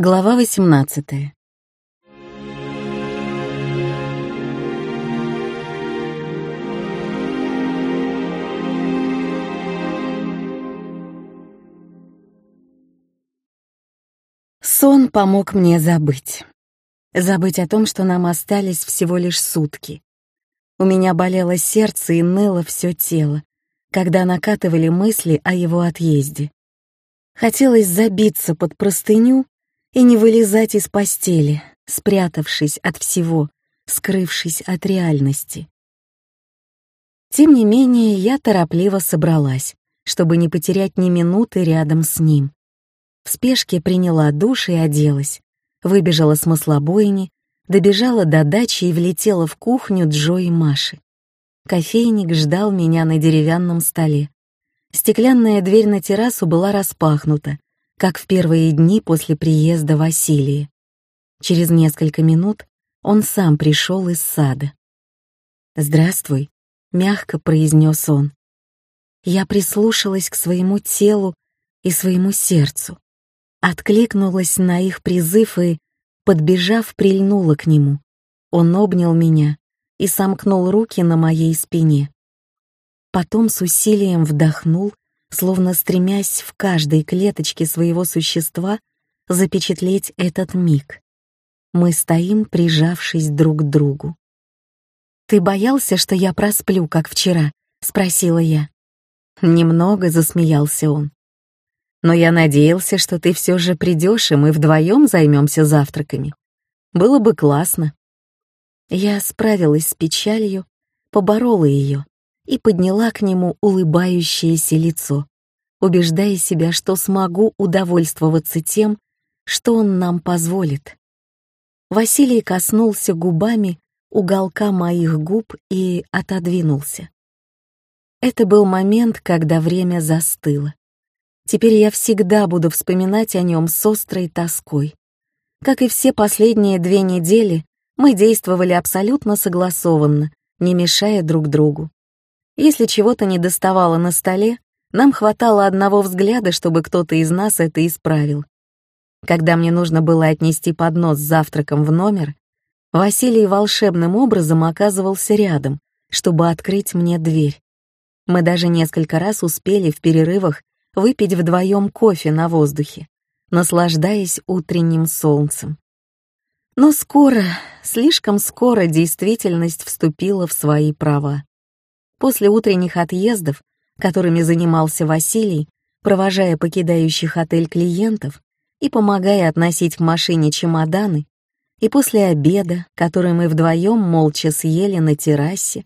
Глава 18. Сон помог мне забыть. Забыть о том, что нам остались всего лишь сутки. У меня болело сердце и ныло все тело, когда накатывали мысли о его отъезде. Хотелось забиться под простыню и не вылезать из постели, спрятавшись от всего, скрывшись от реальности. Тем не менее, я торопливо собралась, чтобы не потерять ни минуты рядом с ним. В спешке приняла душ и оделась, выбежала с маслобойни, добежала до дачи и влетела в кухню Джо и Маши. Кофейник ждал меня на деревянном столе. Стеклянная дверь на террасу была распахнута, как в первые дни после приезда Василия. Через несколько минут он сам пришел из сада. «Здравствуй», — мягко произнес он. Я прислушалась к своему телу и своему сердцу, откликнулась на их призыв и, подбежав, прильнула к нему. Он обнял меня и сомкнул руки на моей спине. Потом с усилием вдохнул словно стремясь в каждой клеточке своего существа запечатлеть этот миг. Мы стоим, прижавшись друг к другу. «Ты боялся, что я просплю, как вчера?» — спросила я. Немного засмеялся он. «Но я надеялся, что ты все же придешь, и мы вдвоем займемся завтраками. Было бы классно». Я справилась с печалью, поборола ее, и подняла к нему улыбающееся лицо, убеждая себя, что смогу удовольствоваться тем, что он нам позволит. Василий коснулся губами уголка моих губ и отодвинулся. Это был момент, когда время застыло. Теперь я всегда буду вспоминать о нем с острой тоской. Как и все последние две недели, мы действовали абсолютно согласованно, не мешая друг другу. Если чего-то не доставало на столе, нам хватало одного взгляда, чтобы кто-то из нас это исправил. Когда мне нужно было отнести поднос с завтраком в номер, Василий волшебным образом оказывался рядом, чтобы открыть мне дверь. Мы даже несколько раз успели в перерывах выпить вдвоем кофе на воздухе, наслаждаясь утренним солнцем. Но скоро, слишком скоро действительность вступила в свои права. После утренних отъездов, которыми занимался Василий, провожая покидающих отель клиентов и помогая относить к машине чемоданы, и после обеда, который мы вдвоем молча съели на террасе,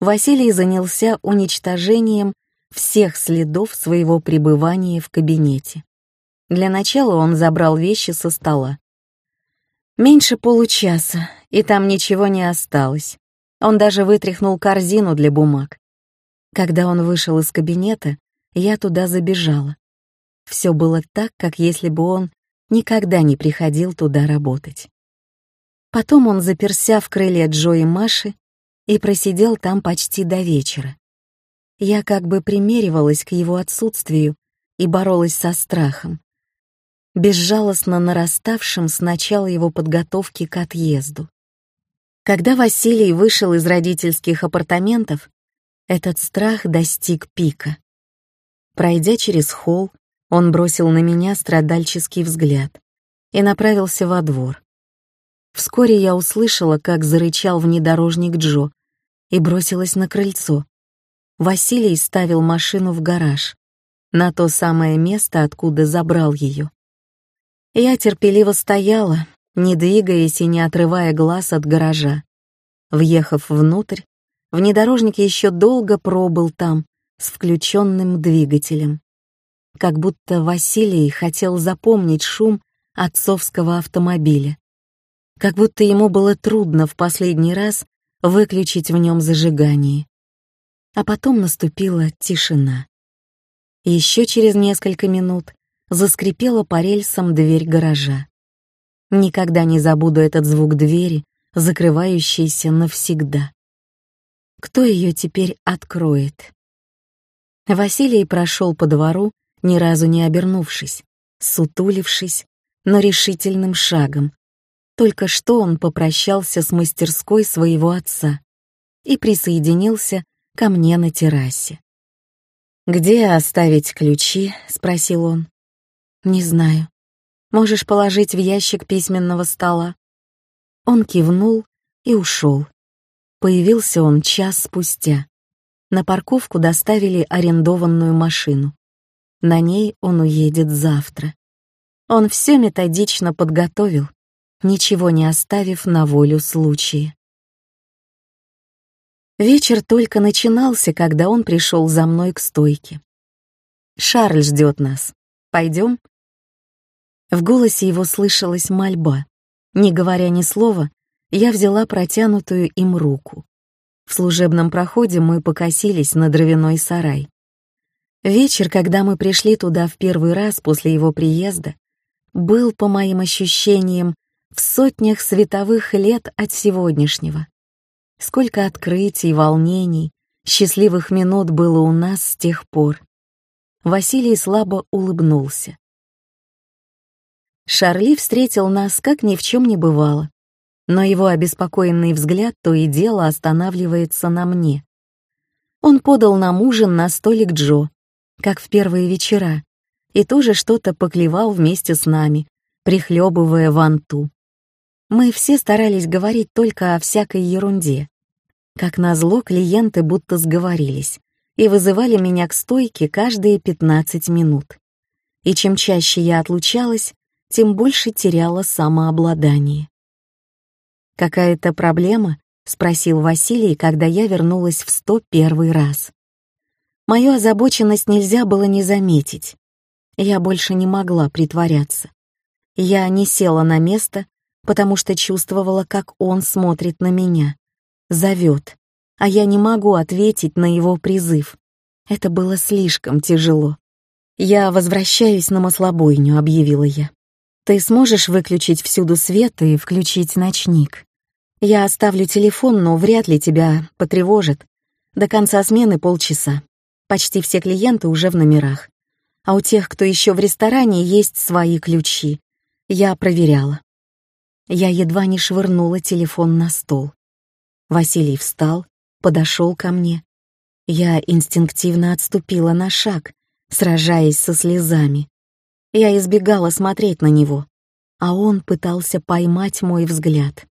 Василий занялся уничтожением всех следов своего пребывания в кабинете. Для начала он забрал вещи со стола. Меньше получаса, и там ничего не осталось. Он даже вытряхнул корзину для бумаг. Когда он вышел из кабинета, я туда забежала. Все было так, как если бы он никогда не приходил туда работать. Потом он заперся в крыле Джо и Маши и просидел там почти до вечера. Я как бы примеривалась к его отсутствию и боролась со страхом, безжалостно нараставшим с начала его подготовки к отъезду. Когда Василий вышел из родительских апартаментов, этот страх достиг пика. Пройдя через холл, он бросил на меня страдальческий взгляд и направился во двор. Вскоре я услышала, как зарычал внедорожник Джо, и бросилась на крыльцо. Василий ставил машину в гараж, на то самое место, откуда забрал ее. Я терпеливо стояла, не двигаясь и не отрывая глаз от гаража. Въехав внутрь, внедорожник еще долго пробыл там с включенным двигателем. Как будто Василий хотел запомнить шум отцовского автомобиля. Как будто ему было трудно в последний раз выключить в нем зажигание. А потом наступила тишина. Еще через несколько минут заскрипела по рельсам дверь гаража. Никогда не забуду этот звук двери, закрывающейся навсегда. Кто ее теперь откроет? Василий прошел по двору, ни разу не обернувшись, сутулившись, но решительным шагом. Только что он попрощался с мастерской своего отца и присоединился ко мне на террасе. «Где оставить ключи?» — спросил он. «Не знаю. Можешь положить в ящик письменного стола». Он кивнул и ушел. Появился он час спустя. На парковку доставили арендованную машину. На ней он уедет завтра. Он все методично подготовил, ничего не оставив на волю случая. Вечер только начинался, когда он пришел за мной к стойке. «Шарль ждет нас. Пойдем?» В голосе его слышалась мольба. Не говоря ни слова, я взяла протянутую им руку. В служебном проходе мы покосились на дровяной сарай. Вечер, когда мы пришли туда в первый раз после его приезда, был, по моим ощущениям, в сотнях световых лет от сегодняшнего. Сколько открытий, волнений, счастливых минут было у нас с тех пор. Василий слабо улыбнулся. Шарли встретил нас, как ни в чем не бывало, но его обеспокоенный взгляд то и дело останавливается на мне. Он подал нам ужин на столик Джо, как в первые вечера, и тоже что-то поклевал вместе с нами, прихлебывая ванту. Мы все старались говорить только о всякой ерунде. Как назло, клиенты будто сговорились и вызывали меня к стойке каждые 15 минут. И чем чаще я отлучалась, тем больше теряла самообладание. «Какая-то проблема?» — спросил Василий, когда я вернулась в сто первый раз. Мою озабоченность нельзя было не заметить. Я больше не могла притворяться. Я не села на место, потому что чувствовала, как он смотрит на меня, зовет, а я не могу ответить на его призыв. Это было слишком тяжело. «Я возвращаюсь на маслобойню», — объявила я. «Ты сможешь выключить всюду свет и включить ночник? Я оставлю телефон, но вряд ли тебя потревожит. До конца смены полчаса. Почти все клиенты уже в номерах. А у тех, кто еще в ресторане, есть свои ключи. Я проверяла. Я едва не швырнула телефон на стол. Василий встал, подошел ко мне. Я инстинктивно отступила на шаг, сражаясь со слезами. Я избегала смотреть на него, а он пытался поймать мой взгляд.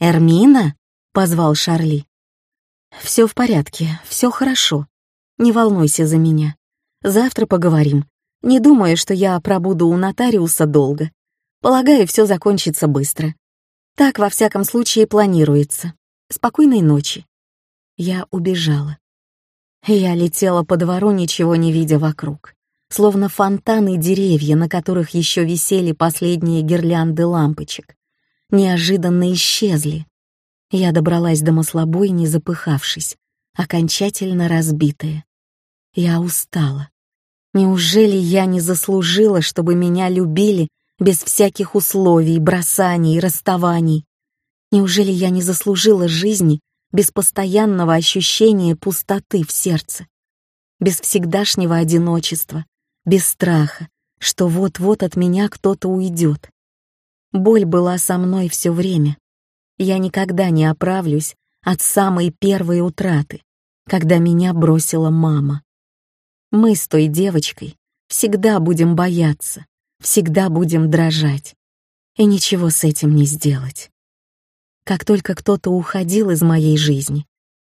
«Эрмина?» — позвал Шарли. «Все в порядке, все хорошо. Не волнуйся за меня. Завтра поговорим. Не думаю, что я пробуду у нотариуса долго. Полагаю, все закончится быстро. Так, во всяком случае, планируется. Спокойной ночи. Я убежала. Я летела по двору, ничего не видя вокруг. Словно фонтаны деревья, на которых еще висели последние гирлянды лампочек. Неожиданно исчезли. Я добралась до маслобойни, запыхавшись, окончательно разбитая. Я устала. Неужели я не заслужила, чтобы меня любили без всяких условий, бросаний, расставаний? Неужели я не заслужила жизни без постоянного ощущения пустоты в сердце? Без всегдашнего одиночества, без страха, что вот-вот от меня кто-то уйдет. Боль была со мной все время. Я никогда не оправлюсь от самой первой утраты, когда меня бросила мама. Мы с той девочкой всегда будем бояться, всегда будем дрожать. И ничего с этим не сделать. Как только кто-то уходил из моей жизни,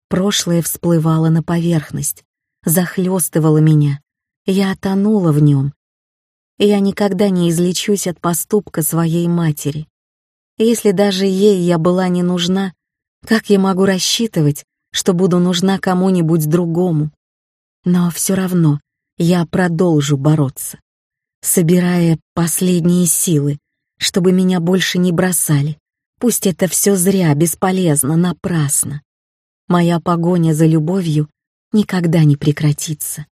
прошлое всплывало на поверхность, захлестывало меня. Я тонула в нем. Я никогда не излечусь от поступка своей матери. Если даже ей я была не нужна, как я могу рассчитывать, что буду нужна кому-нибудь другому? Но все равно я продолжу бороться, собирая последние силы, чтобы меня больше не бросали. Пусть это все зря, бесполезно, напрасно. Моя погоня за любовью никогда не прекратится,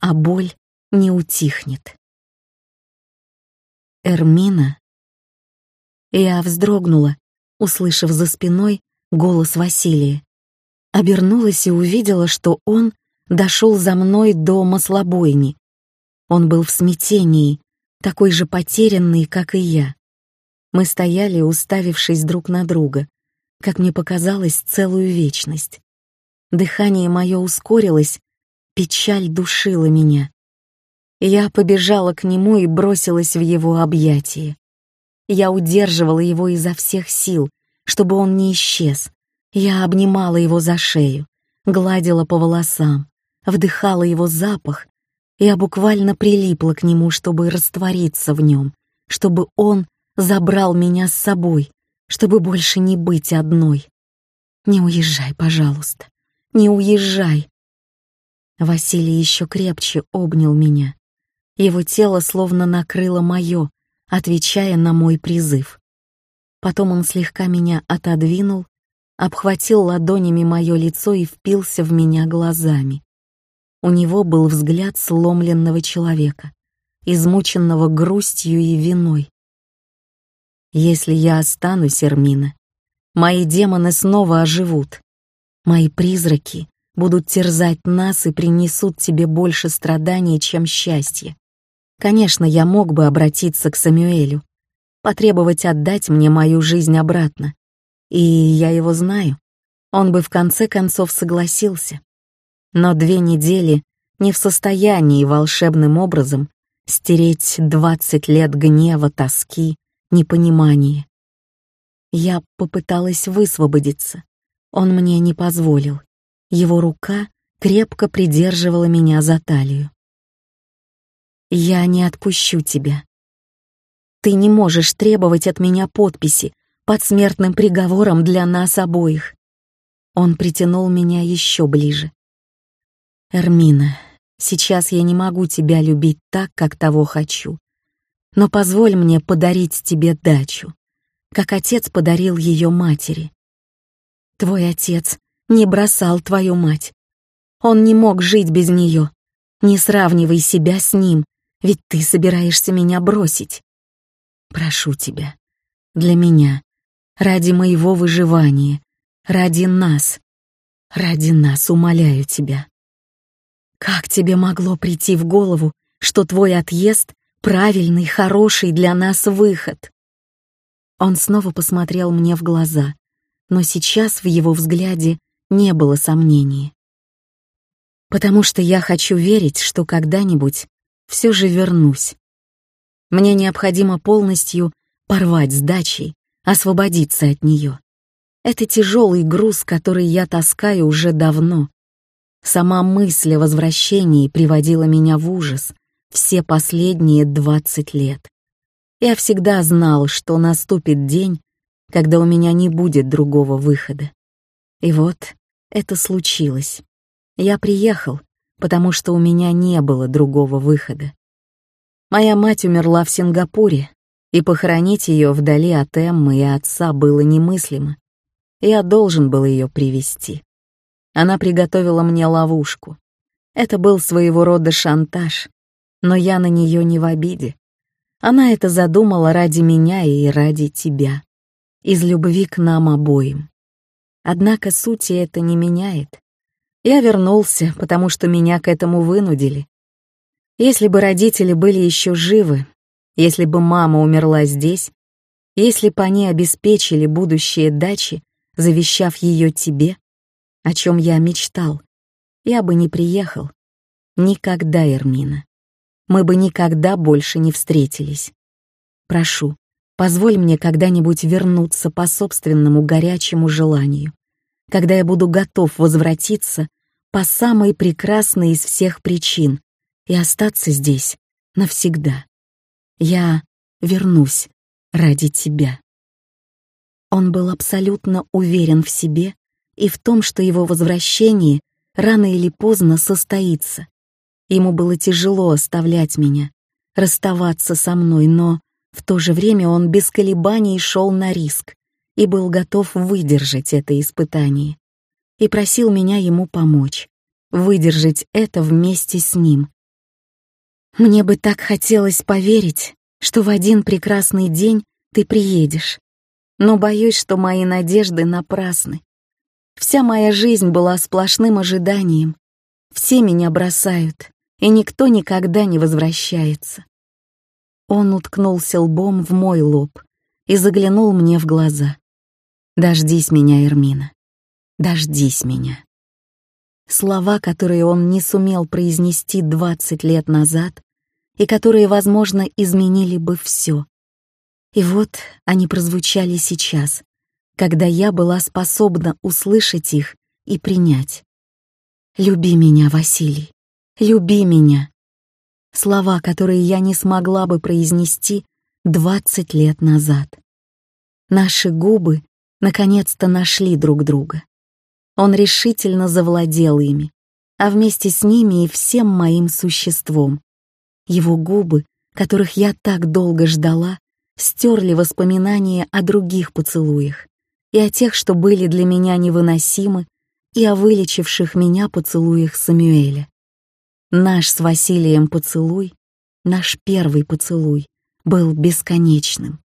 а боль не утихнет. Эрмина. Я вздрогнула, услышав за спиной голос Василия. Обернулась и увидела, что он дошел за мной до маслобойни. Он был в смятении, такой же потерянный, как и я. Мы стояли, уставившись друг на друга, как мне показалось, целую вечность. Дыхание мое ускорилось, печаль душила меня. Я побежала к нему и бросилась в его объятия. Я удерживала его изо всех сил, чтобы он не исчез. Я обнимала его за шею, гладила по волосам, вдыхала его запах. Я буквально прилипла к нему, чтобы раствориться в нем, чтобы он забрал меня с собой, чтобы больше не быть одной. Не уезжай, пожалуйста, не уезжай. Василий еще крепче обнял меня. Его тело словно накрыло мое, отвечая на мой призыв. Потом он слегка меня отодвинул, обхватил ладонями мое лицо и впился в меня глазами. У него был взгляд сломленного человека, измученного грустью и виной. «Если я останусь, Эрмина, мои демоны снова оживут. Мои призраки будут терзать нас и принесут тебе больше страданий, чем счастья. Конечно, я мог бы обратиться к Самюэлю, потребовать отдать мне мою жизнь обратно. И я его знаю. Он бы в конце концов согласился. Но две недели не в состоянии волшебным образом стереть двадцать лет гнева, тоски, непонимания. Я попыталась высвободиться. Он мне не позволил. Его рука крепко придерживала меня за талию. Я не отпущу тебя. Ты не можешь требовать от меня подписи под смертным приговором для нас обоих. Он притянул меня еще ближе. Эрмина, сейчас я не могу тебя любить так, как того хочу. Но позволь мне подарить тебе дачу, как отец подарил ее матери. Твой отец не бросал твою мать. Он не мог жить без нее. Не сравнивай себя с ним, ведь ты собираешься меня бросить. Прошу тебя, для меня, ради моего выживания, ради нас, ради нас умоляю тебя. Как тебе могло прийти в голову, что твой отъезд — правильный, хороший для нас выход? Он снова посмотрел мне в глаза, но сейчас в его взгляде не было сомнений. Потому что я хочу верить, что когда-нибудь все же вернусь. Мне необходимо полностью порвать с дачей, освободиться от нее. Это тяжелый груз, который я таскаю уже давно. Сама мысль о возвращении приводила меня в ужас все последние двадцать лет. Я всегда знал, что наступит день, когда у меня не будет другого выхода. И вот это случилось. Я приехал, потому что у меня не было другого выхода. Моя мать умерла в Сингапуре, и похоронить ее вдали от Эммы и отца было немыслимо. Я должен был ее привести. Она приготовила мне ловушку. Это был своего рода шантаж, но я на нее не в обиде. Она это задумала ради меня и ради тебя, из любви к нам обоим. Однако сути это не меняет. Я вернулся, потому что меня к этому вынудили. Если бы родители были еще живы, если бы мама умерла здесь, если бы они обеспечили будущее дачи, завещав ее тебе, о чем я мечтал, я бы не приехал. Никогда, Эрмина. Мы бы никогда больше не встретились. Прошу, позволь мне когда-нибудь вернуться по собственному горячему желанию когда я буду готов возвратиться по самой прекрасной из всех причин и остаться здесь навсегда. Я вернусь ради тебя. Он был абсолютно уверен в себе и в том, что его возвращение рано или поздно состоится. Ему было тяжело оставлять меня, расставаться со мной, но в то же время он без колебаний шел на риск и был готов выдержать это испытание. И просил меня ему помочь, выдержать это вместе с ним. Мне бы так хотелось поверить, что в один прекрасный день ты приедешь, но боюсь, что мои надежды напрасны. Вся моя жизнь была сплошным ожиданием. Все меня бросают, и никто никогда не возвращается. Он уткнулся лбом в мой лоб и заглянул мне в глаза. «Дождись меня, Эрмина. Дождись меня». Слова, которые он не сумел произнести двадцать лет назад и которые, возможно, изменили бы все. И вот они прозвучали сейчас, когда я была способна услышать их и принять. «Люби меня, Василий, люби меня». Слова, которые я не смогла бы произнести двадцать лет назад. Наши губы наконец-то нашли друг друга. Он решительно завладел ими, а вместе с ними и всем моим существом. Его губы, которых я так долго ждала, стерли воспоминания о других поцелуях и о тех, что были для меня невыносимы, и о вылечивших меня поцелуях Самюэля. Наш с Василием поцелуй, наш первый поцелуй, был бесконечным.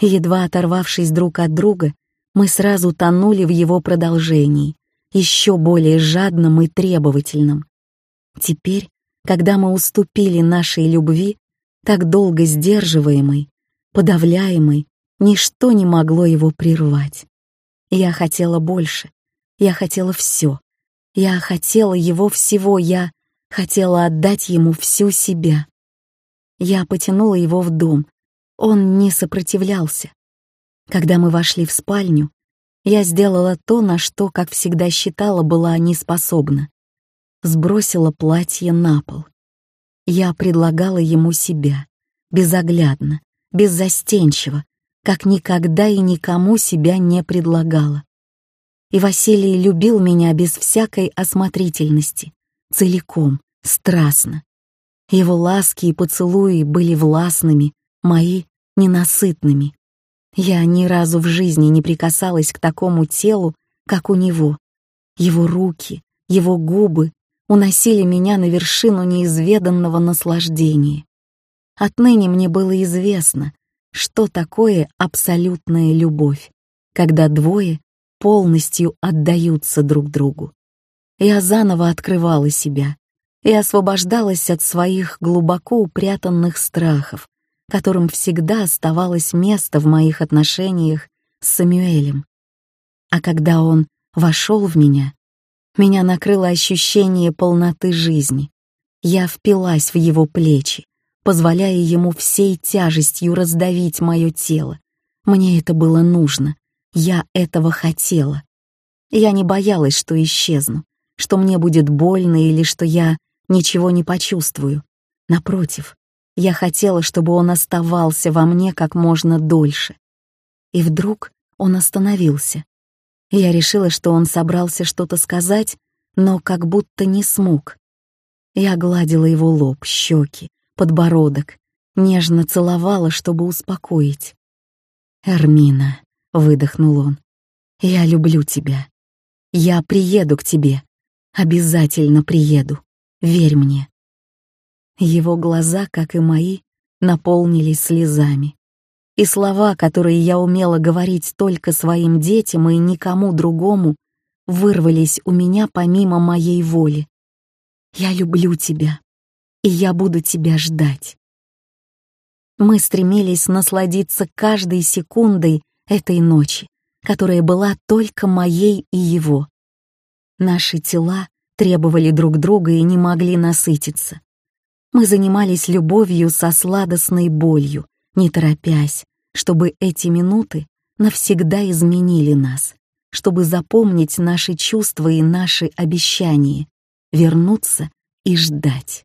Едва оторвавшись друг от друга, мы сразу тонули в его продолжении, еще более жадным и требовательным. Теперь, когда мы уступили нашей любви, так долго сдерживаемой, подавляемой, ничто не могло его прервать. Я хотела больше, я хотела все. Я хотела его всего, я хотела отдать ему всю себя. Я потянула его в дом. Он не сопротивлялся. Когда мы вошли в спальню, я сделала то, на что, как всегда считала, была неспособна. Сбросила платье на пол. Я предлагала ему себя, безоглядно, беззастенчиво, как никогда и никому себя не предлагала и Василий любил меня без всякой осмотрительности, целиком, страстно. Его ласки и поцелуи были властными, мои — ненасытными. Я ни разу в жизни не прикасалась к такому телу, как у него. Его руки, его губы уносили меня на вершину неизведанного наслаждения. Отныне мне было известно, что такое абсолютная любовь, когда двое полностью отдаются друг другу. Я заново открывала себя и освобождалась от своих глубоко упрятанных страхов, которым всегда оставалось место в моих отношениях с Самюэлем. А когда он вошел в меня, меня накрыло ощущение полноты жизни. Я впилась в его плечи, позволяя ему всей тяжестью раздавить мое тело. Мне это было нужно, я этого хотела. Я не боялась, что исчезну, что мне будет больно или что я ничего не почувствую. Напротив, я хотела, чтобы он оставался во мне как можно дольше. И вдруг он остановился. Я решила, что он собрался что-то сказать, но как будто не смог. Я гладила его лоб, щеки, подбородок, нежно целовала, чтобы успокоить. «Эрмина, — выдохнул он. «Я люблю тебя. Я приеду к тебе. Обязательно приеду. Верь мне». Его глаза, как и мои, наполнились слезами. И слова, которые я умела говорить только своим детям и никому другому, вырвались у меня помимо моей воли. «Я люблю тебя, и я буду тебя ждать». Мы стремились насладиться каждой секундой этой ночи, которая была только моей и его. Наши тела требовали друг друга и не могли насытиться. Мы занимались любовью со сладостной болью, не торопясь, чтобы эти минуты навсегда изменили нас, чтобы запомнить наши чувства и наши обещания, вернуться и ждать.